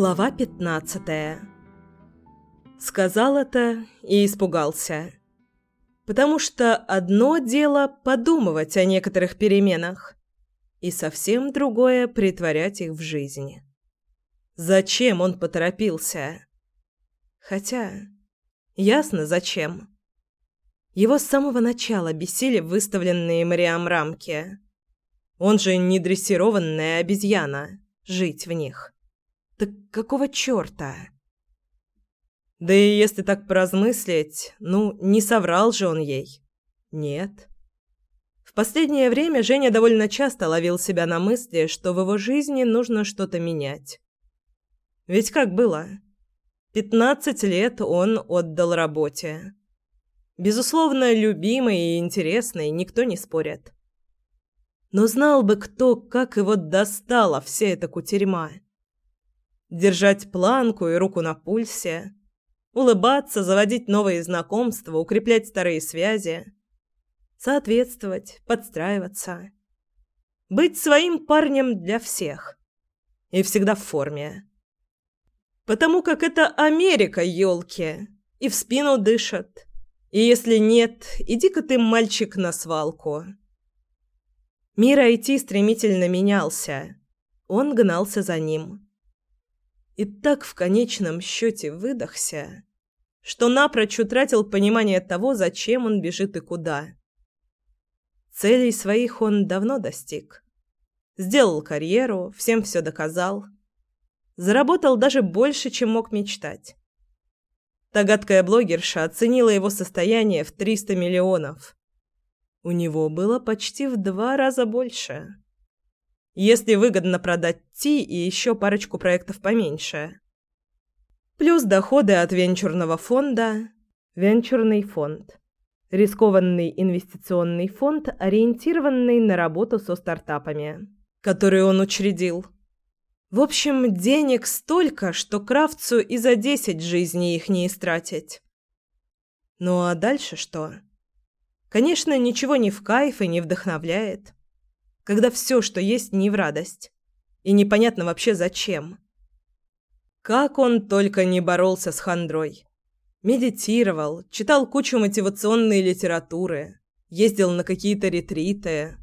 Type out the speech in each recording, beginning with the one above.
Глава 15 Сказал это и испугался. Потому что одно дело подумывать о некоторых переменах, и совсем другое притворять их в жизни. Зачем он поторопился? Хотя, ясно зачем. Его с самого начала бесили выставленные Мариам рамки. Он же не дрессированная обезьяна, жить в них. Так какого чёрта? Да и если так поразмыслить, ну, не соврал же он ей. Нет. В последнее время Женя довольно часто ловил себя на мысли, что в его жизни нужно что-то менять. Ведь как было? Пятнадцать лет он отдал работе. Безусловно, любимый и интересный, никто не спорит. Но знал бы кто, как его достала вся эта кутерьма. Держать планку и руку на пульсе, улыбаться, заводить новые знакомства, укреплять старые связи, соответствовать, подстраиваться. Быть своим парнем для всех. И всегда в форме. Потому как это Америка, елки, и в спину дышат. И если нет, иди-ка ты, мальчик, на свалку. Мир IT стремительно менялся. Он гнался за ним. И так в конечном счете выдохся, что напрочь утратил понимание того, зачем он бежит и куда. Целей своих он давно достиг. Сделал карьеру, всем все доказал. Заработал даже больше, чем мог мечтать. Та гадкая блогерша оценила его состояние в 300 миллионов. У него было почти в два раза больше. Если выгодно продать Ти и еще парочку проектов поменьше. Плюс доходы от венчурного фонда. Венчурный фонд. Рискованный инвестиционный фонд, ориентированный на работу со стартапами, который он учредил. В общем, денег столько, что Кравцу и за десять жизней их не истратить. Ну а дальше что? Конечно, ничего не в кайф и не вдохновляет. Когда все, что есть, не в радость. И непонятно вообще зачем. Как он только не боролся с хандрой. Медитировал, читал кучу мотивационной литературы, ездил на какие-то ретриты.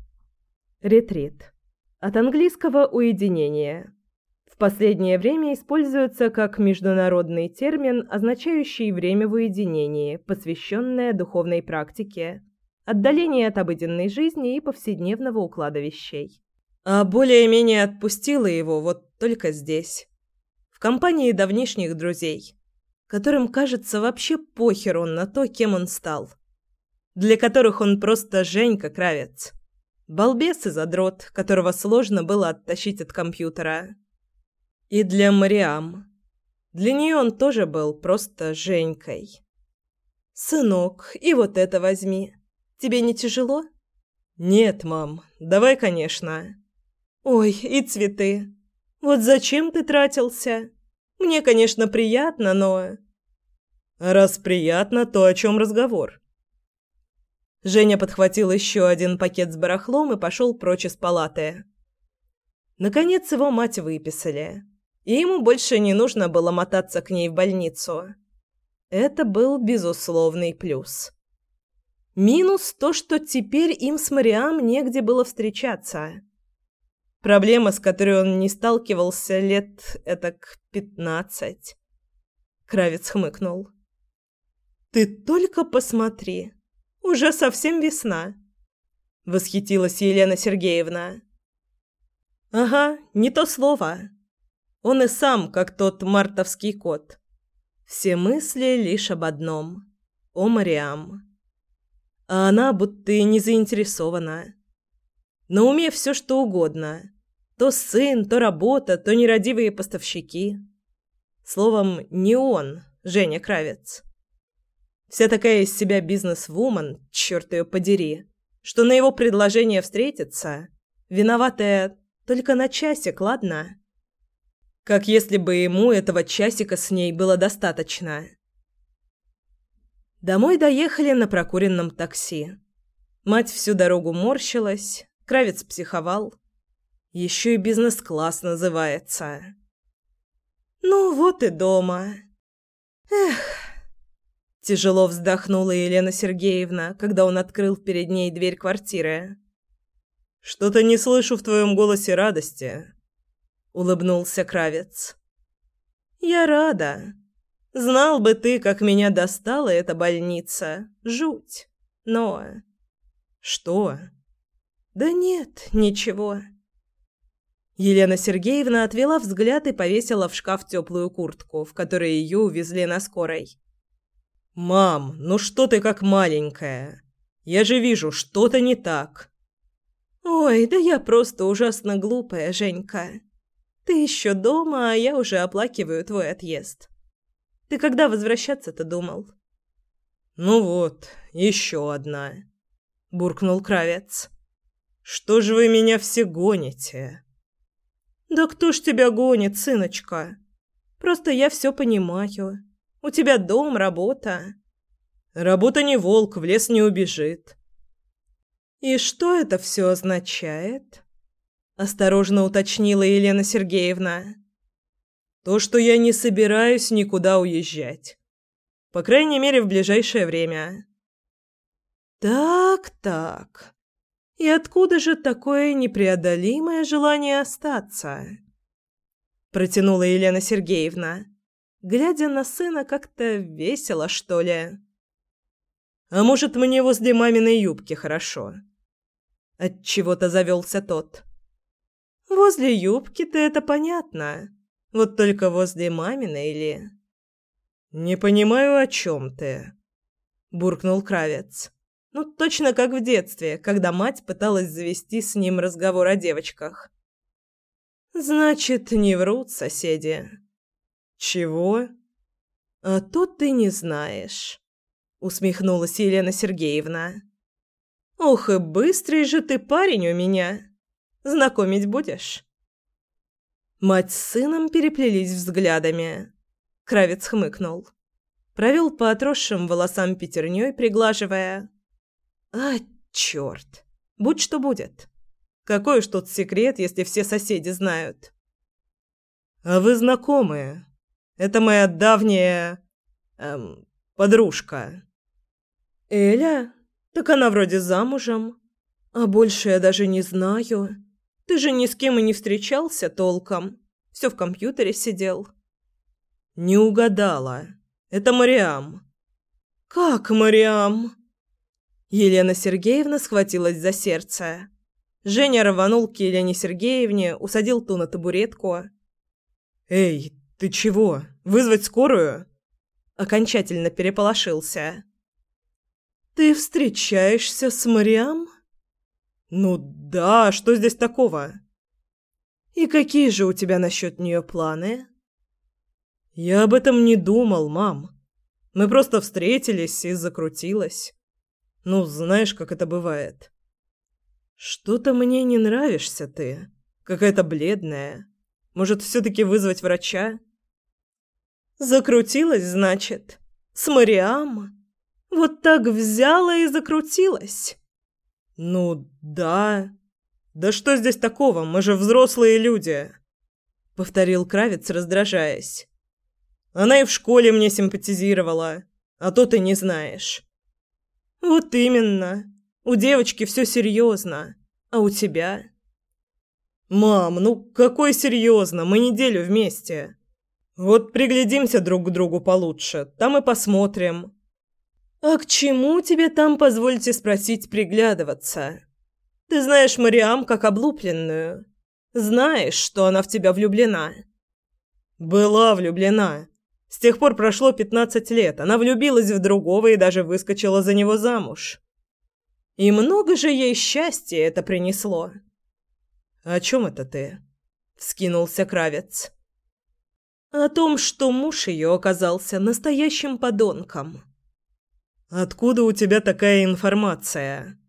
Ретрит. От английского «уединение» в последнее время используется как международный термин, означающий время в уединении, посвященное духовной практике, отдалению от обыденной жизни и повседневного уклада вещей. А более-менее отпустила его вот только здесь, в компании давнишних друзей, которым, кажется, вообще похер он на то, кем он стал, для которых он просто Женька Кравец. Балбес и задрот, которого сложно было оттащить от компьютера. И для Мариам. Для нее он тоже был просто Женькой. «Сынок, и вот это возьми. Тебе не тяжело?» «Нет, мам. Давай, конечно». «Ой, и цветы. Вот зачем ты тратился? Мне, конечно, приятно, но...» «Раз приятно, то о чем разговор?» Женя подхватил еще один пакет с барахлом и пошел прочь из палаты. Наконец его мать выписали и ему больше не нужно было мотаться к ней в больницу. Это был безусловный плюс. Минус то, что теперь им с Мариам негде было встречаться. Проблема, с которой он не сталкивался лет этак пятнадцать. Кравец хмыкнул. «Ты только посмотри, уже совсем весна», — восхитилась Елена Сергеевна. «Ага, не то слово. Он и сам, как тот мартовский кот. Все мысли лишь об одном — о Мариам. А она будто и не заинтересована. На уме все что угодно. То сын, то работа, то нерадивые поставщики. Словом, не он, Женя Кравец. Вся такая из себя бизнес-вумен, черт ее подери, что на его предложение встретиться, виноватая только на часик, ладно? Как если бы ему этого часика с ней было достаточно. Домой доехали на прокуренном такси. Мать всю дорогу морщилась, Кравец психовал. Еще и бизнес-класс называется. Ну вот и дома. Эх. Тяжело вздохнула Елена Сергеевна, когда он открыл перед ней дверь квартиры. Что-то не слышу в твоем голосе радости, улыбнулся Кравец. Я рада. Знал бы ты, как меня достала эта больница. Жуть. Но что? Да нет, ничего. Елена Сергеевна отвела взгляд и повесила в шкаф теплую куртку, в которой ее увезли на скорой. «Мам, ну что ты как маленькая? Я же вижу, что-то не так». «Ой, да я просто ужасно глупая, Женька. Ты еще дома, а я уже оплакиваю твой отъезд. Ты когда возвращаться-то думал?» «Ну вот, еще одна», — буркнул Кравец. «Что же вы меня все гоните?» «Да кто ж тебя гонит, сыночка? Просто я все понимаю. У тебя дом, работа». «Работа не волк, в лес не убежит». «И что это все означает?» Осторожно уточнила Елена Сергеевна. «То, что я не собираюсь никуда уезжать. По крайней мере, в ближайшее время». «Так-так. И откуда же такое непреодолимое желание остаться? Протянула Елена Сергеевна, глядя на сына как-то весело, что ли. А может, мне возле маминой юбки хорошо? От чего-то завелся тот. Возле юбки-то это понятно. Вот только возле маминой или Не понимаю, о чем ты, буркнул Кравец. Ну, точно как в детстве, когда мать пыталась завести с ним разговор о девочках. «Значит, не врут соседи». «Чего?» «А то ты не знаешь», — усмехнулась Елена Сергеевна. «Ох и быстрый же ты парень у меня. Знакомить будешь?» Мать с сыном переплелись взглядами. Кравец хмыкнул. Провел по отросшим волосам пятерней, приглаживая. А, черт! Будь что будет. Какой уж тут секрет, если все соседи знают. А вы знакомые? Это моя давняя... Эм, подружка. Эля? Так она вроде замужем. А больше я даже не знаю. Ты же ни с кем и не встречался толком. Все в компьютере сидел. Не угадала. Это Мариам. Как Мариам? Елена Сергеевна схватилась за сердце. Женя рванул к Елене Сергеевне, усадил ту на табуретку. «Эй, ты чего? Вызвать скорую?» Окончательно переполошился. «Ты встречаешься с Мариам?» «Ну да, что здесь такого?» «И какие же у тебя насчет нее планы?» «Я об этом не думал, мам. Мы просто встретились и закрутилось. Ну, знаешь, как это бывает. Что-то мне не нравишься ты. Какая-то бледная. Может, все-таки вызвать врача? Закрутилась, значит? С Мариам? Вот так взяла и закрутилась? Ну, да. Да что здесь такого? Мы же взрослые люди. Повторил Кравец, раздражаясь. Она и в школе мне симпатизировала, а то ты не знаешь. Вот именно. У девочки все серьезно, а у тебя? Мам, ну какой серьезно? Мы неделю вместе. Вот приглядимся друг к другу получше, там и посмотрим. А к чему тебе там, позвольте спросить, приглядываться? Ты знаешь Мариам как облупленную. Знаешь, что она в тебя влюблена. Была влюблена. С тех пор прошло пятнадцать лет. Она влюбилась в другого и даже выскочила за него замуж. И много же ей счастья это принесло. О чем это ты? вскинулся Кравец. О том, что муж ее оказался настоящим подонком. Откуда у тебя такая информация?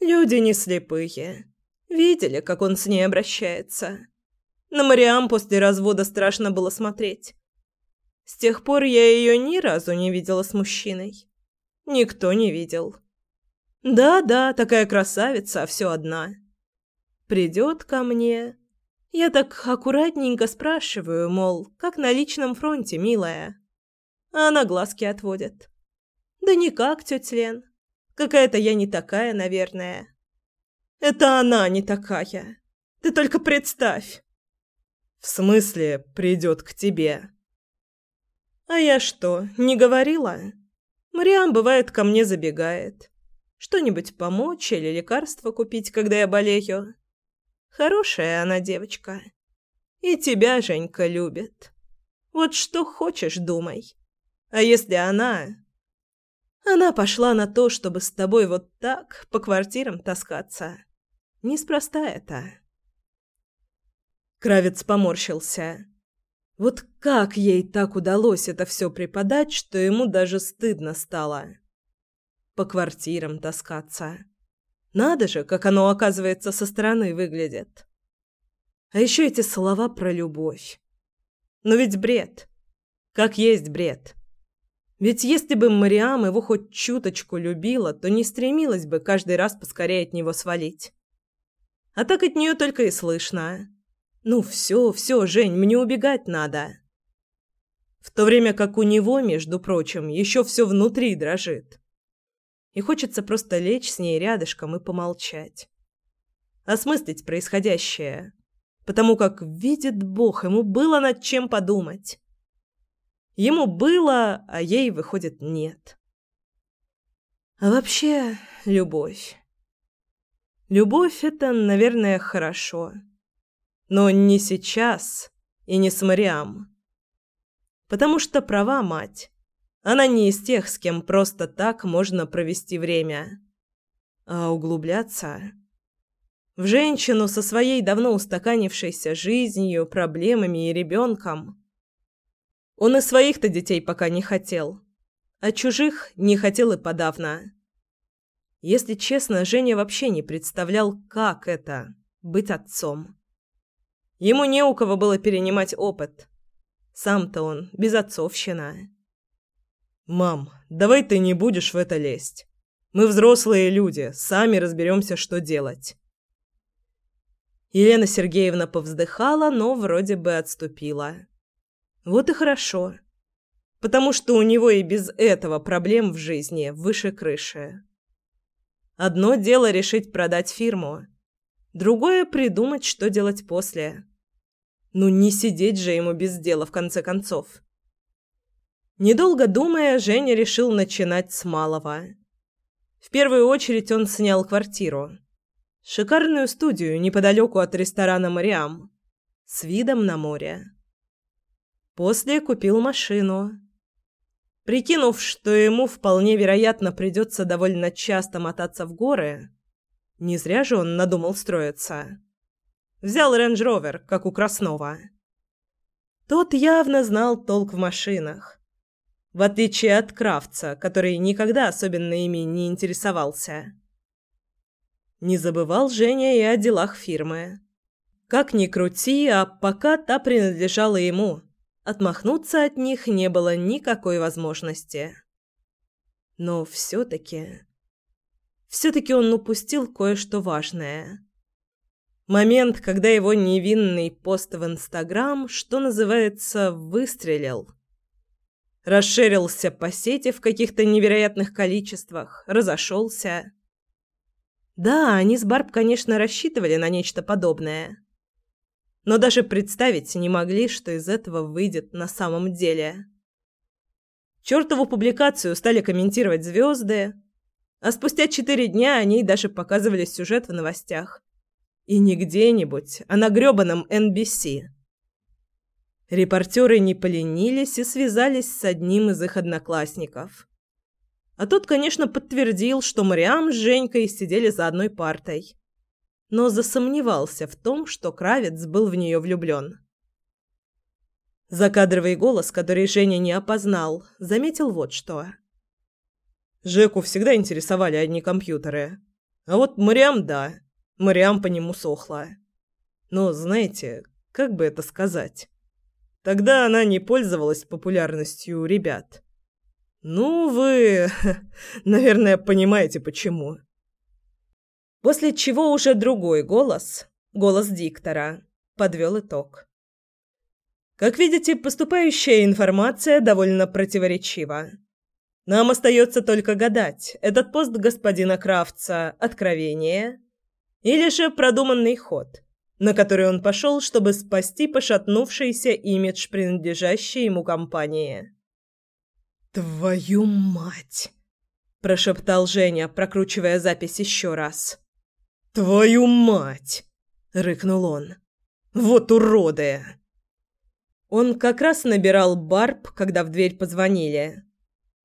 Люди не слепые. Видели, как он с ней обращается. На Мариам после развода страшно было смотреть. С тех пор я ее ни разу не видела с мужчиной. Никто не видел. Да-да, такая красавица, а все одна. Придет ко мне Я так аккуратненько спрашиваю, мол, как на личном фронте, милая. А она глазки отводит. Да никак, тетя Лен. Какая-то я не такая, наверное. Это она не такая. Ты только представь. В смысле, придет к тебе? А я что, не говорила? Мариам бывает ко мне забегает. Что-нибудь помочь или лекарство купить, когда я болею. Хорошая она девочка. И тебя, Женька, любит. Вот что хочешь, думай. А если она... Она пошла на то, чтобы с тобой вот так по квартирам таскаться. Неспроста это. Кравец поморщился. Вот как ей так удалось это все преподать, что ему даже стыдно стало. По квартирам таскаться. Надо же, как оно, оказывается, со стороны выглядит. А еще эти слова про любовь. Но ведь бред. Как есть бред. Ведь если бы Мариам его хоть чуточку любила, то не стремилась бы каждый раз поскорее от него свалить. А так от нее только и слышно. «Ну все, все, Жень, мне убегать надо». В то время как у него, между прочим, еще все внутри дрожит и хочется просто лечь с ней рядышком и помолчать. Осмыслить происходящее, потому как, видит Бог, ему было над чем подумать. Ему было, а ей, выходит, нет. А вообще, любовь. Любовь — это, наверное, хорошо. Но не сейчас и не с Мариам. Потому что права мать. Она не из тех, с кем просто так можно провести время. А углубляться... В женщину со своей давно устаканившейся жизнью, проблемами и ребенком. Он и своих-то детей пока не хотел, а чужих не хотел и подавно. Если честно, Женя вообще не представлял, как это — быть отцом. Ему не у кого было перенимать опыт. Сам-то он безотцовщина. «Мам, давай ты не будешь в это лезть. Мы взрослые люди, сами разберемся, что делать». Елена Сергеевна повздыхала, но вроде бы отступила. Вот и хорошо. Потому что у него и без этого проблем в жизни выше крыши. Одно дело решить продать фирму, другое придумать, что делать после. Ну не сидеть же ему без дела в конце концов. Недолго думая, Женя решил начинать с малого. В первую очередь он снял квартиру. Шикарную студию неподалеку от ресторана «Мариам» с видом на море. После купил машину. Прикинув, что ему вполне вероятно придется довольно часто мотаться в горы, не зря же он надумал строиться. Взял рейндж-ровер, как у Краснова. Тот явно знал толк в машинах в отличие от Кравца, который никогда особенно ими не интересовался. Не забывал Женя и о делах фирмы. Как ни крути, а пока та принадлежала ему, отмахнуться от них не было никакой возможности. Но все-таки... Все-таки он упустил кое-что важное. Момент, когда его невинный пост в Инстаграм, что называется, выстрелил – расширился по сети в каких-то невероятных количествах, разошелся. Да, они с Барб, конечно, рассчитывали на нечто подобное. Но даже представить не могли, что из этого выйдет на самом деле. Чёртову публикацию стали комментировать звезды, а спустя четыре дня о ней даже показывали сюжет в новостях. И не где-нибудь, а на грёбаном NBC. Репортеры не поленились и связались с одним из их одноклассников. А тот, конечно, подтвердил, что Мариам с Женькой сидели за одной партой. Но засомневался в том, что Кравец был в нее влюблен. Закадровый голос, который Женя не опознал, заметил вот что. Жеку всегда интересовали одни компьютеры. А вот Мариам – да. Мариам по нему сохла. Но, знаете, как бы это сказать? Тогда она не пользовалась популярностью у ребят. Ну, вы, наверное, понимаете, почему. После чего уже другой голос, голос диктора, подвел итог. Как видите, поступающая информация довольно противоречива. Нам остается только гадать, этот пост господина Кравца – откровение или же продуманный ход, на который он пошел, чтобы спасти пошатнувшийся имидж принадлежащей ему компании. «Твою мать!» – прошептал Женя, прокручивая запись еще раз. «Твою мать!» – рыкнул он. «Вот уроды!» Он как раз набирал барб, когда в дверь позвонили.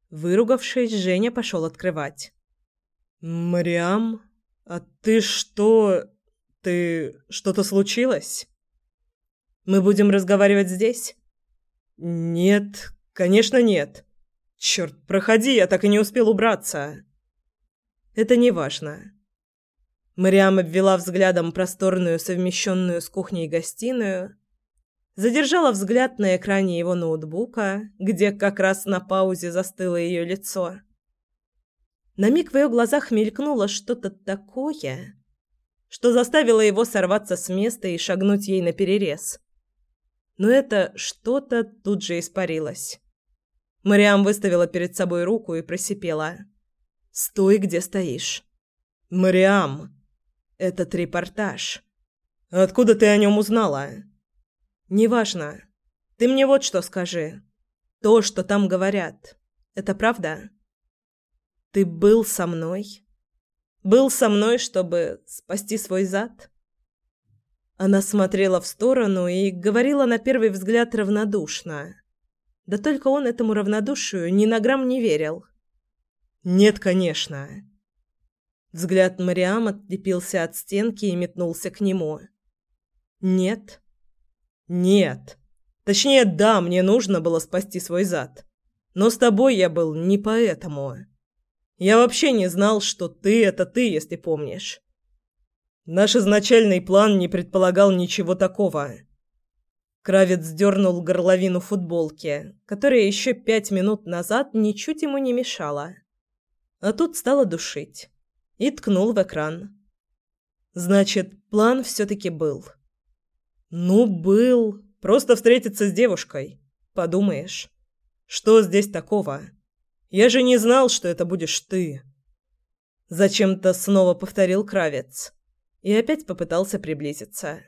Выругавшись, Женя пошел открывать. «Мариам, а ты что... Ты... Что-то случилось?» «Мы будем разговаривать здесь?» «Нет, конечно нет. Черт, проходи, я так и не успел убраться». «Это не важно». Мариам обвела взглядом просторную, совмещенную с кухней гостиную, задержала взгляд на экране его ноутбука, где как раз на паузе застыло ее лицо. На миг в ее глазах мелькнуло что-то такое, что заставило его сорваться с места и шагнуть ей на перерез. Но это что-то тут же испарилось. Мариам выставила перед собой руку и просипела: "Стой, где стоишь". "Мариам, этот репортаж. Откуда ты о нем узнала?" «Неважно. Ты мне вот что скажи. То, что там говорят, это правда? Ты был со мной? Был со мной, чтобы спасти свой зад?» Она смотрела в сторону и говорила на первый взгляд равнодушно. Да только он этому равнодушию ни на грамм не верил. «Нет, конечно». Взгляд Мариам отлепился от стенки и метнулся к нему. «Нет». Нет. Точнее, да, мне нужно было спасти свой зад. Но с тобой я был не поэтому. Я вообще не знал, что ты это ты, если помнишь. Наш изначальный план не предполагал ничего такого. Кравец дернул горловину футболки, которая еще пять минут назад ничуть ему не мешала. А тут стало душить. И ткнул в экран. Значит, план все-таки был. Ну, был. Просто встретиться с девушкой. Подумаешь. Что здесь такого? Я же не знал, что это будешь ты. Зачем-то снова повторил Кравец. И опять попытался приблизиться.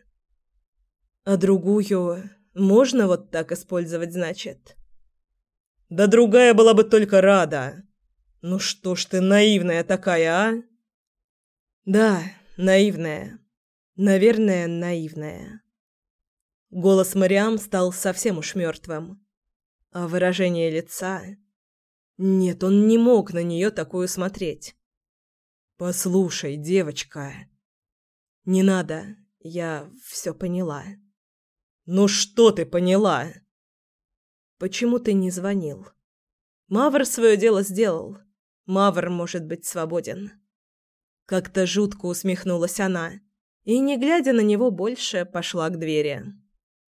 А другую можно вот так использовать, значит? Да другая была бы только рада. Ну что ж ты наивная такая, а? Да, наивная. Наверное, наивная. Голос Мариам стал совсем уж мертвым. А выражение лица... Нет, он не мог на нее такую смотреть. «Послушай, девочка...» «Не надо, я все поняла». «Ну что ты поняла?» «Почему ты не звонил?» «Мавр свое дело сделал. Мавр может быть свободен». Как-то жутко усмехнулась она и, не глядя на него больше, пошла к двери.